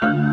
Bye.